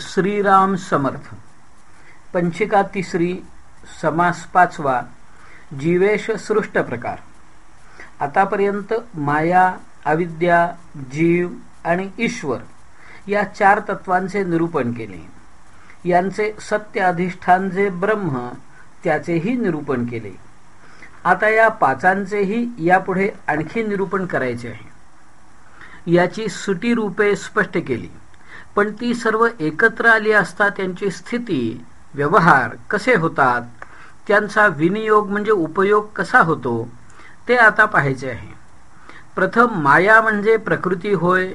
श्रीराम समर्थ. पंचिका तिसरी समास पाचवा जीवेश सृष्ट प्रकार. आतापर्यंत माया अविद्या जीव आणि ईश्वर या चार तत्वांचे निरूपण केले. यांचे सत्य अधिष्ठान जे ब्रह्म त्याचेही निरूपण केले. आता या पाचांचेही यापुढे आणखी निरूपण करायचे आहे. याची सुटी रूपे स्पष्ट केली. पण ती सर्व एकत्र आली असता त्यांची स्थिती व्यवहार कसे होतात त्यांचा विनियोग म्हणजे उपयोग कसा होतो ते आता पाहायचे आहे. प्रथम माया म्हणजे प्रकृती होय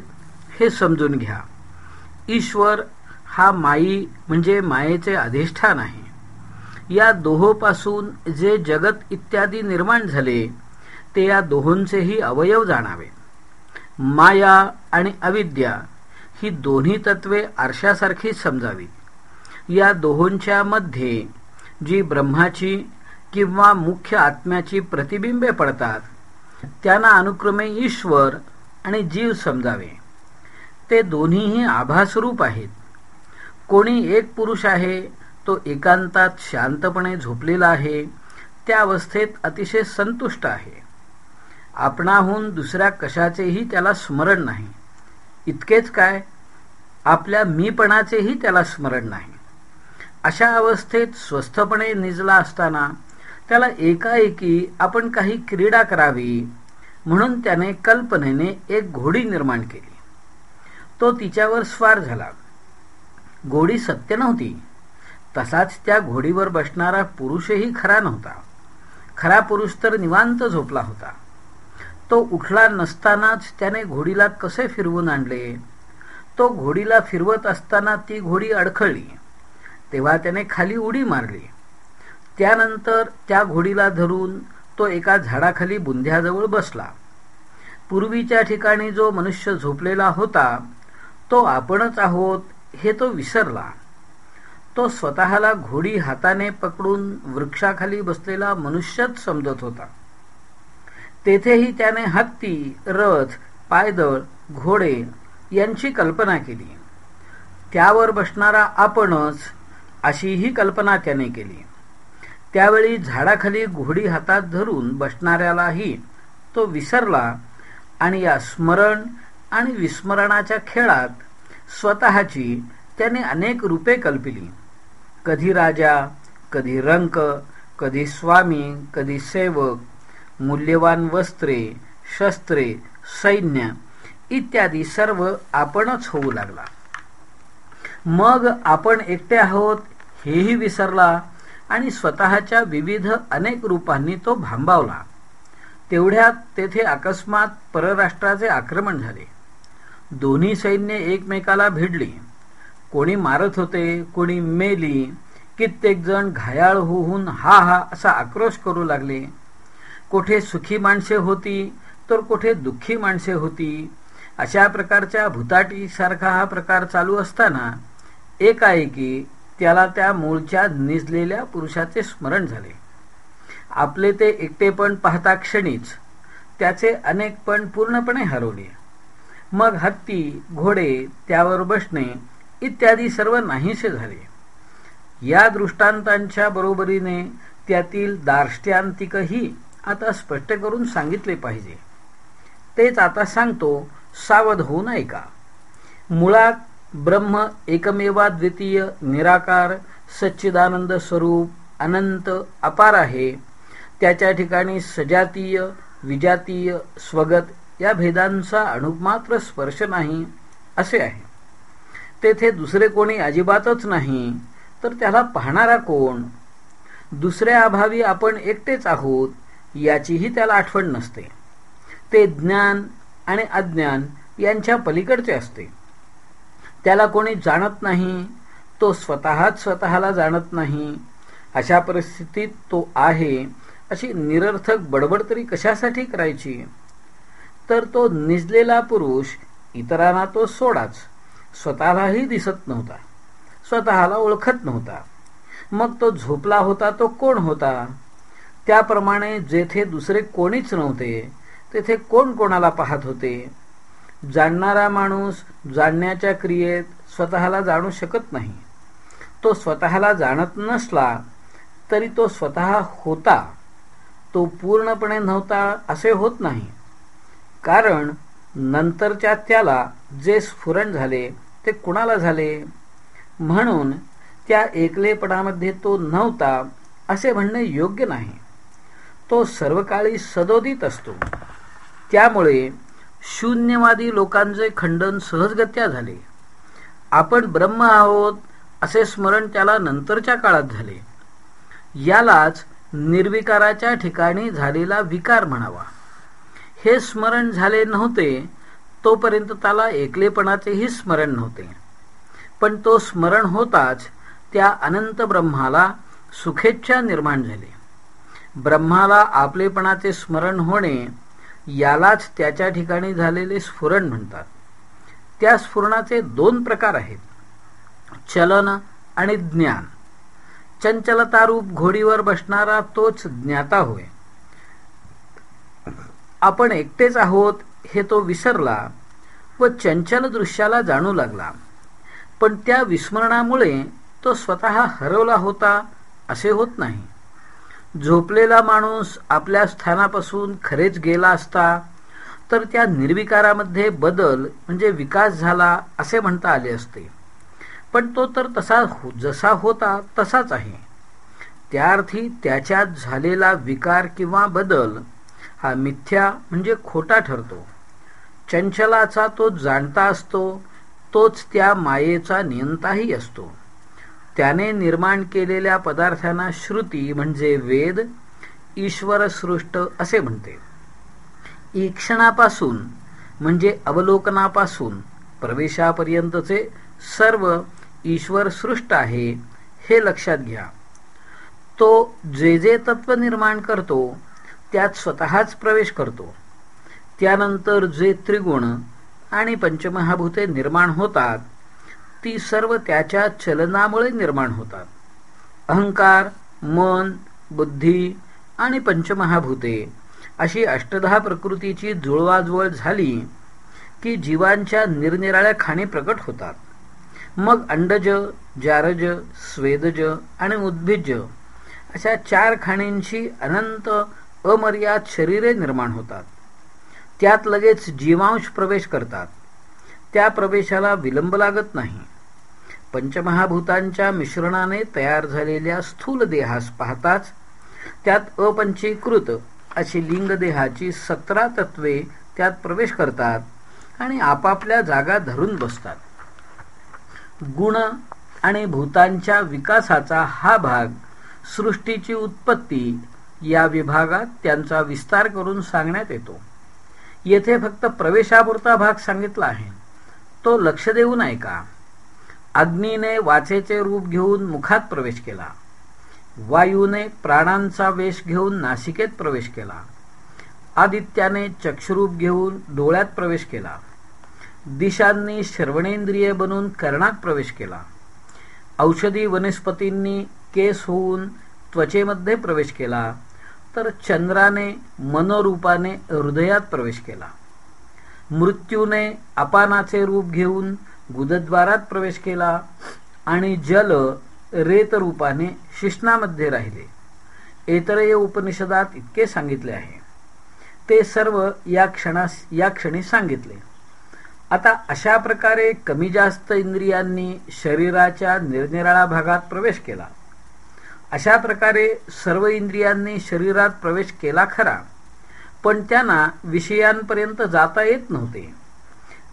हे समजून घ्या. ईश्वर हा माई म्हणजे मायेचे अधिष्ठान आहे. या दोहोपासून जे जगत इत्यादी निर्माण झाले ते या दोहोंचेही अवयव जाणावे. माया आणि अविद्या ही दोन्ही तत्वे आरशासारखी समजावी. या दोहोंच्या मध्ये जी ब्रह्माची किंवा मुख्य आत्म्याची प्रतिबिंबे पडतात त्यांना अनुक्रमे ईश्वर आणि जीव समजावे. ते दोन्हीही आभासरूप आहेत. कोणी एक पुरुष आहे तो एकांतात शांतपणे झोपलेला आहे त्या अवस्थेत अतिशय संतुष्ट आहे. आपणाहून दुसऱ्या कशाचेही त्याला स्मरण नाही. इतकेच काय? आपल्या मीपणाचेही त्याला स्मरण नाही. अशा अवस्थेत स्वस्थपणे निजला असताना त्याला एकाएकी आपण काही क्रीडा करावी म्हणून त्याने कल्पनेने एक घोडी निर्माण केली. तो तिच्यावर स्वार झाला. घोडी सत्य नव्हती. तसाच त्या घोडीवर बसणारा पुरुषही खरा नव्हता. खरा पुरुष तर निवांत झोपला होता. तो उठला नसतानाच त्याने घोडीला कसे फिरवून आणले? तो घोडीला फिरवत असताना ती घोडी अडखळली. तेव्हा त्याने खाली उडी मारली. त्यानंतर त्या घोडीला धरून तो एका झाडाखाली बुंध्याजवळ बसला. पूर्वीच्या ठिकाणी जो मनुष्य झोपलेला होता तो आपणच आहोत हे तो विसरला. तो स्वतःला घोडी हाताने पकडून वृक्षाखाली बसलेला मनुष्यच समजत होता. तेथेही त्याने हत्ती रथ पायदळ घोडे यांची कल्पना केली. त्यावर बसणारा आपणच अशीही कल्पना त्याने केली. त्यावेळी झाडाखाली घोडी हातात धरून बसणाऱ्यालाही तो विसरला आणि या स्मरण आणि विस्मरणाच्या खेळात स्वतःची त्याने अनेक रूपे कल्पिली. कधी राजा कधी रंक कधी स्वामी कधी सेवक मूल्यवान वस्त्रे शस्त्रे सैन्य इत्यादी सर्व आपणच होऊ लागला. मग आपण एकटे आहोत हेही विसरला आणि स्वतःच्या विविध अनेक रूपांनी तो भांबावला. तेवढ्यात तेथे अकस्मात परराष्ट्राचे आक्रमण झाले. दोन्ही सैन्य एकमेकाला भिडली. कोणी मारत होते कोणी मेली कित्येक जण घायाळ होऊन हा हा असा आक्रोश करू लागले. कोठे सुखी माणसे होती तर कोठे दुःखी माणसे होती. अशा प्रकारच्या भुताटीसारखा हा प्रकार चालू असताना एकाएकी त्याला त्या मूळच्या निजलेल्या पुरुषाचे स्मरण झाले. आपले ते एकटेपण पाहता क्षणीच त्याचे अनेकपण पूर्णपणे हरवले. मग हत्ती घोडे त्यावर बसणे इत्यादी सर्व नाहीसे झाले. या दृष्टांतांच्या बरोबरीने त्यातील दार्ष्ट्यांतिकही आता स्पष्ट करून सांगितले पाहिजे. तेच आता सांगतो सावध होऊ नये का? मुळात ब्रह्म एकमेवा द्वितीय निराकार सच्चिदानंद स्वरूप अनंत अपार आहे. त्याच्या ठिकाणी सजातीय विजातीय स्वगत या भेदांचा अणुमात्र स्पर्श नाही असे आहे. तेथे दुसरे कोणी अजिबातच नाही तर त्याला पाहणारा कोण? दुसऱ्या अभावी आपण एकटेच आहोत याचीही त्याला आठवण नसते. ते ज्ञान आणि अज्ञान यांच्या पलीकडचे असते. त्याला कोणी जाणत नाही तो स्वतःच स्वतःला जाणत नाही. अशा परिस्थितीत तो आहे अशी निरर्थक बडबड तरी कशासाठी करायची? तर तो निजलेला पुरुष इतरांना तो सोडाच. स्वतःलाही दिसत नव्हता. स्वतःला ओळखत नव्हता. मग तो झोपला होता तो कोण होता? त्याप्रमाणे जेथे दुसरे कोणीच नव्हते तेथे कोण कोणाला पाहत होते? जाणणारा माणूस जाणण्याच्या क्रियेत स्वतःला जाणू शकत नाही. तो स्वतःला जाणत नसला तरी तो स्वतः होता. तो पूर्णपणे नव्हता असे होत नाही. कारण नंतरच्या त्याला जे स्फुरण झाले ते कुणाला झाले? म्हणून त्या एकलेपणामध्ये तो नव्हता असे म्हणणे योग्य नाही. तो सर्व काळी सदोदित असतो. त्यामुळे शून्यवादी लोकांचे खंडन सहजगत्या झाले. आपण ब्रह्म आहोत असे स्मरण त्याला नंतरच्या काळात झाले. यालाच निर्विकाराच्या ठिकाणी झालेला विकार म्हणावा. हे स्मरण झाले नव्हते तोपर्यंत त्याला एकलेपणाचेही स्मरण नव्हते. पण तो स्मरण होताच त्या अनंत ब्रह्माला सुखेच्छा निर्माण झाली. ब्रह्माला आपलेपणाचे स्मरण होणे यालाच त्याच्या ठिकाणी झालेले स्फुरण म्हणतात. त्या स्फुरणाचे दोन प्रकार आहेत. चलन आणि ज्ञान. चंचलतारूप घोडीवर बसणारा तोच ज्ञाता होय. आपण एकटेच आहोत हे तो विसरला व चंचल दृश्याला जाणू लागला. पण त्या विस्मरणामुळे तो स्वतः हरवला होता असे होत नाही. झोपलेला माणूस आपल्या स्थानापासून खरेच गेला असता तर त्या निर्विकारामध्ये बदल म्हणजे विकास झाला असे म्हणता आले असते. पण तो तर तसा हो जसा होता तसाच आहे. त्या अर्थी त्याच्यात झालेला विकार किंवा बदल हा मिथ्या म्हणजे खोटा ठरतो. चंचलाचा तो जाणता असतो तोच त्या मायेचा नियंताही असतो. त्याने निर्माण केलेल्या पदार्थांना श्रुती म्हणजे वेद ईश्वर सृष्ट असे म्हणते. ईक्षणापासून म्हणजे अवलोकनापासून प्रवेशापर्यंतचे सर्व ईश्वर सृष्ट आहे हे लक्षात घ्या. तो जे जे तत्व निर्माण करतो त्यात स्वतःच प्रवेश करतो. त्यानंतर जे त्रिगुण आणि पंचमहाभूते निर्माण होतात ती सर्व त्याच्या चलनामुळे निर्माण होतात. अहंकार मन बुद्धी आणि पंचमहाभूते अशी अष्टदहा प्रकृतीची जुळवाजुळव झाली की जीवांच्या निरनिराळ्या खाणी प्रकट होतात. मग अंडज जारज स्वेदज आणि उद्भिज अशा चार खाणींची अनंत अमर्याद शरीरे निर्माण होतात. त्यात लगेच जीवांश प्रवेश करतात. त्या प्रवेशाला विलंब लागत नाही. पंचमहाभूतांच्या मिश्रणाने तयार झालेल्या स्थूल देहास पाहताच त्यात अपंचीकृत अशी लिंगदेहाची सतरा तत्वे त्यात प्रवेश करतात आणि आपापल्या जागा धरून बसतात. गुण आणि भूतांच्या विकासाचा हा भाग सृष्टीची उत्पत्ती या विभागात त्यांचा विस्तार करून सांगण्यात येतो. येथे फक्त प्रवेशापुरता भाग सांगितला आहे. तो लक्ष देऊ ऐका अग्नीने वाचेचे रूप घेऊन मुखात प्रवेश केला. वायूने प्राणांचा वेश घेऊन नासिकेत प्रवेश केला. आदित्याने चक्षुरूप घेऊन डोळ्यात प्रवेश केला. दिशांनी श्रवणेंद्रिय बनून कर्णात प्रवेश केला. औषधी वनस्पतींनी केस होऊन त्वचेमध्ये प्रवेश केला तर चंद्राने मनोरूपाने हृदयात प्रवेश केला. मृत्यूने अपानाचे रूप घेऊन गुदद्वारात प्रवेश केला आणि जल रेत रूपाने शिष्णामध्ये राहिले. एतरय उपनिषदात इतके सांगितले आहे. ते सर्व या क्षणास या क्षणी सांगितले. आता अशा प्रकारे कमी जास्त इंद्रियांनी शरीराच्या निरनिराळा भागात प्रवेश केला. अशा प्रकारे सर्व इंद्रियांनी शरीरात प्रवेश केला खरा पण त्यांना विषयांपर्यंत जाता येत नव्हते.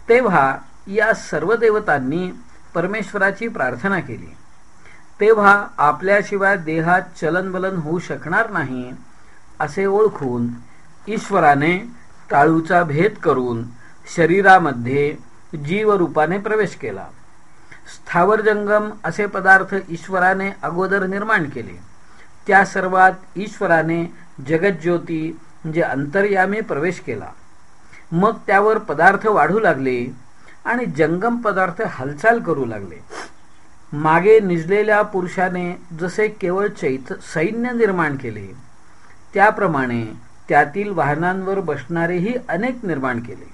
तेव्हा या सर्व देवतांनी परमेश्वराची प्रार्थना केली. तेव्हा आपल्याशिवाय देहात चलनबलन होऊ शकणार नाही असे ओळखून ईश्वराने टाळूचा भेद करून शरीरामध्ये जीवरूपाने प्रवेश केला. स्थावर जंगम असे पदार्थ ईश्वराने अगोदर निर्माण केले. त्या सर्वात ईश्वराने जगज्योती म्हणजे अंतर्यामी प्रवेश केला. मग त्यावर पदार्थ वाढू लागले आणि जंगम पदार्थ हालचाल करू लागले. मागे निजलेल्या पुरुषाने जसे केवळ चैत सैन्य निर्माण केले त्याप्रमाणे त्यातील वाहनांवर बसणारेही अनेक निर्माण केले.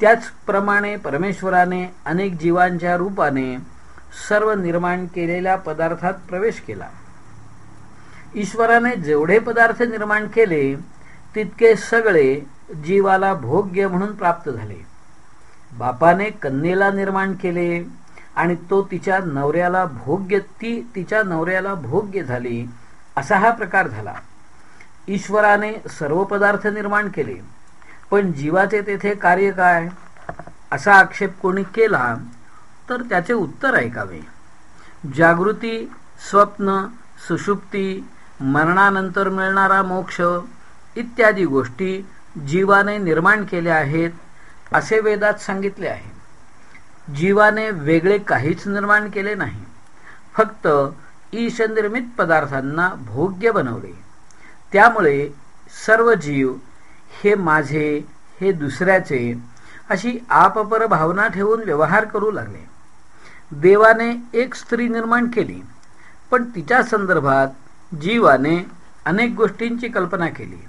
त्याचप्रमाणे परमेश्वराने अनेक जीवांच्या रूपाने सर्व निर्माण केलेल्या पदार्थात प्रवेश केला. ईश्वराने जेवढे पदार्थ निर्माण केले तितके सगळे जीवाला भोग्य म्हणून प्राप्त झाले. बापाने कन्येला निर्माण केले आणि तो तिच्या नवऱ्याला भोग्य ती तिच्या नवऱ्याला भोग्य झाली असा हा प्रकार झाला. ईश्वराने सर्व पदार्थ निर्माण केले पण जीवाचे तेथे कार्य काय? असा आक्षेप कोणी केला तर त्याचे उत्तर ऐकावे. जागृती स्वप्न सुषुप्ती मरणानंतर मिळणारा मोक्ष इत्यादी गोष्टी जीवाने निर्माण केल्या आहेत असे वेदात सांगितले आहे. जीवाने वेगळे काहीच निर्माण केले नाही. फक्त ईशनिर्मित पदार्थांना भोग्य बनवले. त्यामुळे सर्व जीव हे माझे हे दुसऱ्याचे अशी आपपर भावना ठेवून व्यवहार करू लागले. देवाने एक स्त्री निर्माण केली पण तिच्या संदर्भात जीवाने अनेक गोष्टींची कल्पना केली.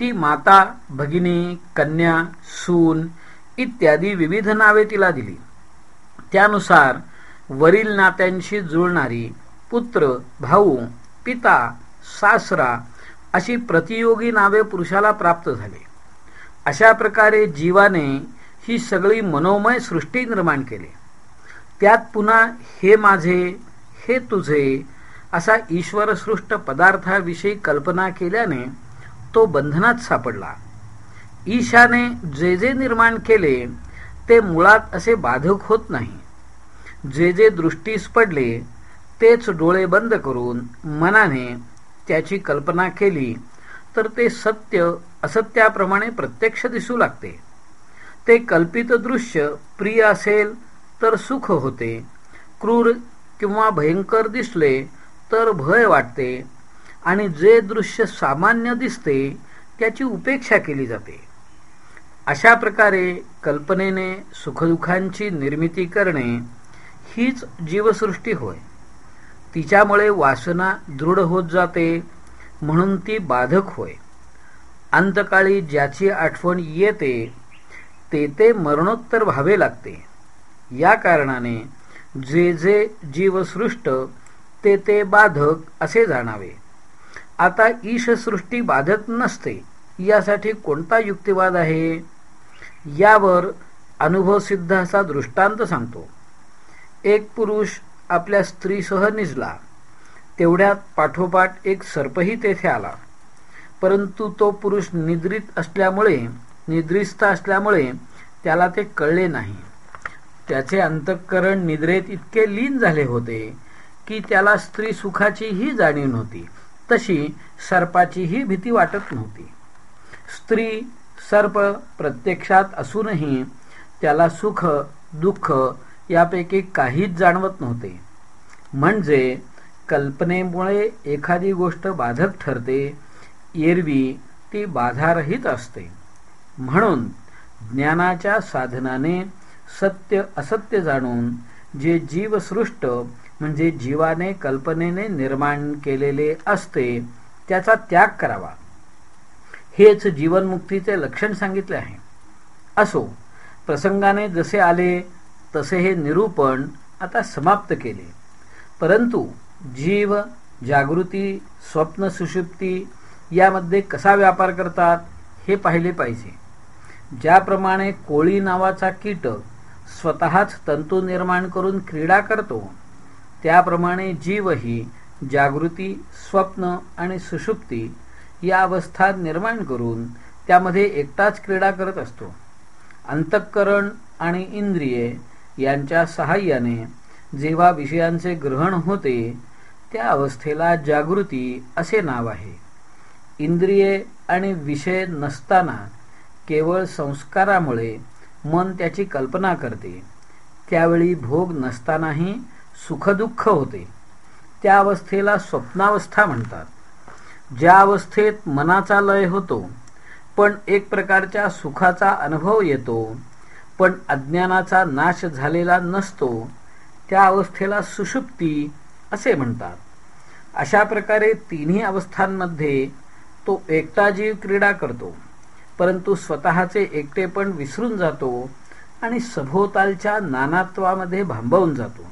ती माता भगिनी कन्या सून इत्यादी विविध नावे तिला दिली. त्यानुसार वरील नात्यांशी जुळणारी पुत्र भाऊ पिता सासरा अशी प्रतियोगी नावे पुरुषाला प्राप्त झाली. अशा प्रकारे जीवाने ही सगळी मनोमय सृष्टी निर्माण केली. त्यात पुन्हा हे माझे हे तुझे असा ईश्वरसृष्ट पदार्थाविषयी कल्पना केल्याने तो बंधनात सापडला. ईशाने जे जे निर्माण केले ते मुळात असे बाधक होत नाही. जे जे दृष्टीस पडले तेच डोळे बंद करून मनाने त्याची कल्पना केली तर ते सत्य असत्याप्रमाणे प्रत्यक्ष दिसू लागते. ते कल्पित दृश्य प्रिय असेल तर सुख होते. क्रूर किंवा भयंकर दिसले तर भय वाटते. आणि जे दृश्य सामान्य दिसते त्याची उपेक्षा केली जाते. अशा प्रकारे कल्पनेने सुखदुःखांची निर्मिती करणे हीच जीवसृष्टी होय. तिच्यामुळे वासना दृढ होत जाते म्हणून ती बाधक होय. अंतकाळी ज्याची आठवण येते ते ते मरणोत्तर व्हावे लागते. या कारणाने जे जे जीवसृष्ट ते ते बाधक असे जाणावे. आता ईशसृष्टी बाधक नसते यासाठी कोणता युक्तिवाद आहे? यावर अनुभवसिद्ध असा दृष्टांत सांगतो. एक पुरुष आपल्या स्त्रीसह निजला. तेवढ्यात पाठोपाठ एक सर्पही तेथे आला. परंतु तो पुरुष निद्रित असल्यामुळे निद्रिस्त असल्यामुळे त्याला ते कळले नाही. त्याचे अंतःकरण निद्रेत इतके लीन झाले होते की त्याला स्त्री सुखाचीही जाणीव नव्हती. तशी सर्पाचीही भीती वाटत नव्हती. स्त्री सर्प प्रत्यक्षात असूनही त्याला सुख दुःख यापैकी काहीच जाणवत नव्हते. म्हणजे कल्पनेमुळे एखादी गोष्ट बाधक ठरते एरवी ती बाधारहित असते. म्हणून ज्ञानाच्या साधनाने सत्य असत्य जाणून जे जीवसृष्ट म्हणजे जीवाने कल्पनेने निर्माण केलेले असते त्याचा त्याग करावा. हेच जीवनमुक्तीचे लक्षण सांगितले आहे. असो प्रसंगाने जसे आले तसे हे निरूपण आता समाप्त केले. परंतु जीव जागृती स्वप्न सुषुप्ती यामध्ये कसा व्यापार करतात हे पाहिले पाहिजे. ज्याप्रमाणे कोळी नावाचा कीटक स्वतःच तंतू निर्माण करून क्रीडा करतो त्याप्रमाणे जीवही जागृती स्वप्न आणि सुषुप्ती या अवस्था निर्माण करून त्यामध्ये एकटाच क्रीडा करत असतो. अंतःकरण आणि इंद्रिये यांच्या सहाय्याने जेव्हा विषयांचे ग्रहण होते त्या अवस्थेला जागृती असे नाव आहे. इंद्रिये आणि विषय नसताना केवळ संस्कारामुळे मन त्याची कल्पना करते. त्यावेळी भोग नसतानाही सुखदुःख होते. त्या अवस्थेला स्वप्नावस्था म्हणतात. ज्या अवस्थेत मनाचा लय होतो पण एक प्रकारच्या सुखाचा अनुभव येतो पण अज्ञानाचा नाश झालेला नसतो त्या अवस्थेला सुषुप्ती असे म्हणतात. अशा प्रकारे तिन्ही अवस्थांमध्ये तो एकटा जीव क्रीडा करतो परंतु स्वतःचे एकटेपण विसरून जातो आणि सभोवतालच्या नानात्वामध्ये भांबवून जातो.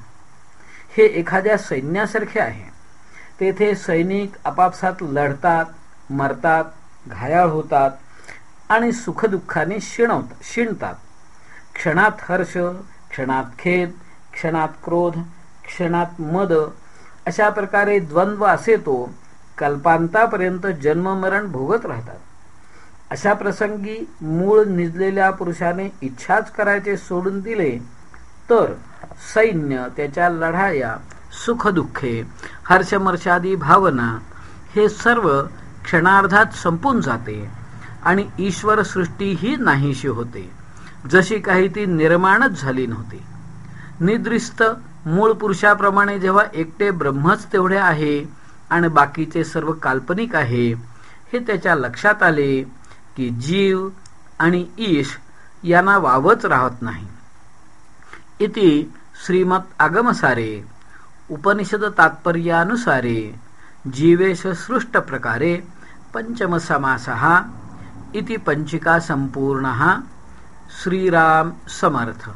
हे एखाद्या सैन्यासारखे आहे. तेथे सैनिक आपापसात लढतात मरतात घायाळ होतात आणि सुखदुःखाने शिणवत शिणतात. क्षणात हर्ष क्षणात खेद क्षणात क्रोध क्षणात मद अशा प्रकारे द्वंद्व असे तो कल्पांतापर्यंत जन्ममरण भोगत राहतात. अशा प्रसंगी मूळ निजलेल्या पुरुषाने इच्छाच करायचे सोडून दिले तर सैन्य त्याच्या लढाया सुखदुःखे हर्षमर्षादी भावना हे सर्व क्षणार्धात संपून जाते आणि ईश्वर सृष्टी ही नाहीशी होते. जशी काही ती निर्माणच झाली नव्हती. निद्रिस्त मूळ पुरुषाप्रमाणे जेव्हा एकटे ब्रह्मच तेवढे आहे आणि बाकीचे सर्व काल्पनिक आहे हे त्याच्या लक्षात आले की जीव आणि ईश यांना वावच राहत नाही. इति श्रीमत आगमसारे. उपनिषद तात्पर्यानुसारे जीवेश सृष्ट प्रकारे पंचम इति पंचिका संपूर्ण श्रीराम समर्थ।